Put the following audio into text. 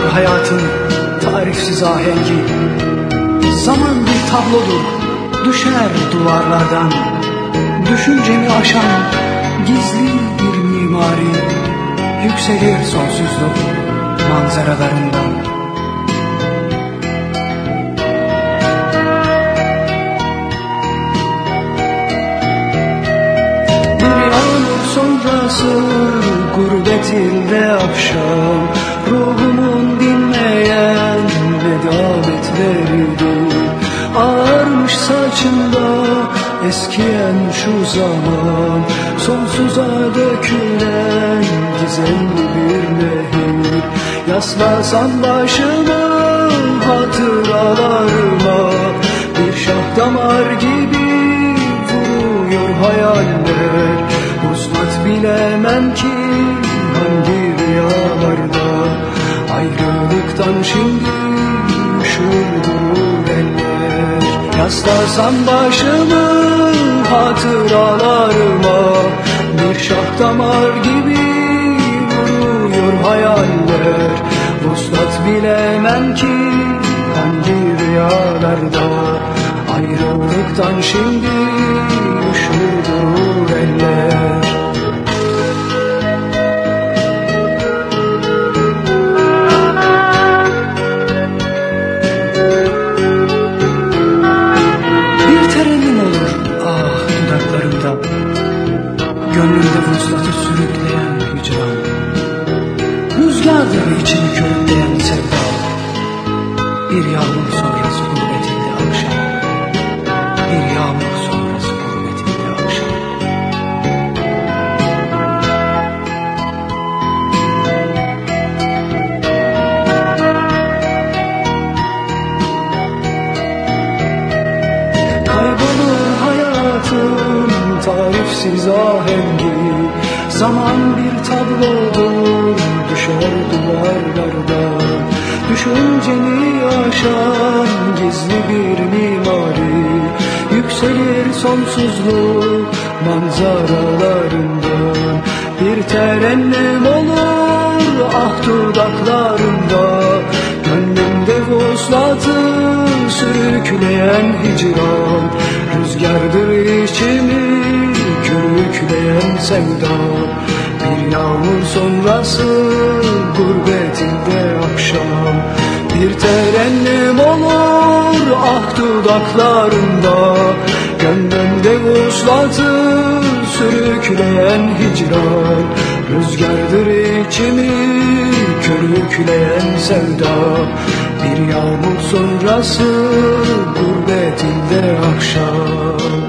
Kaybolur hayatın tarifsiz ahengi. Zaman bir tablodur düşer duvarlardan. Düşüncemi aşan gizli bir mimari. Yükselir sonsuzluk manzaralarından sonrası gurbetinde akşam Ruhumun dinmeyen vedaletleriydi. Ağarmış saçımda eskiyen şu zaman Sonsuza dökülen gizemli bir nehir Yaslasam başımı hatıralarıma Bir şah damar gibi vuruyor hayaller Uzmat bilemem ki hangi rüyalarda Ayrılıktan şimdi üşür durur eller. Yaslasam başımı hatıralarıma Bir şah damar gibi vuruyor hayaller. Vuslat bilemem ki hangi rüyalarda Ayrılıktan şimdi üşür durur eller Gönlümde vuslatı sürükleyen hicran Rüzgardır içimi körükleyen sevda. Bir yağmur sonrası gurbetinde akşam. Bir yağmur sonrası gurbetinde akşam. Kaybolur hayatın tarifsiz ahengi Zaman bir tablodur düşer duvarlardan Düşünceni aşan gizli bir mimari. Yükselir sonsuzluk manzaralarından Bir terennüm olur ah dudaklarımda. Gönlümde vuslatı sürükleyen hicran. Rüzgardır içimi körükleyen sevda Bir yağmur sonrası gurbetinde akşam. Bir terennüm olur ah dudaklarımda Gönlümde vuslatı sürükleyen hicran. Rüzgardır içimi körükleyen sevda Bir yağmur sonrası gurbetinde akşam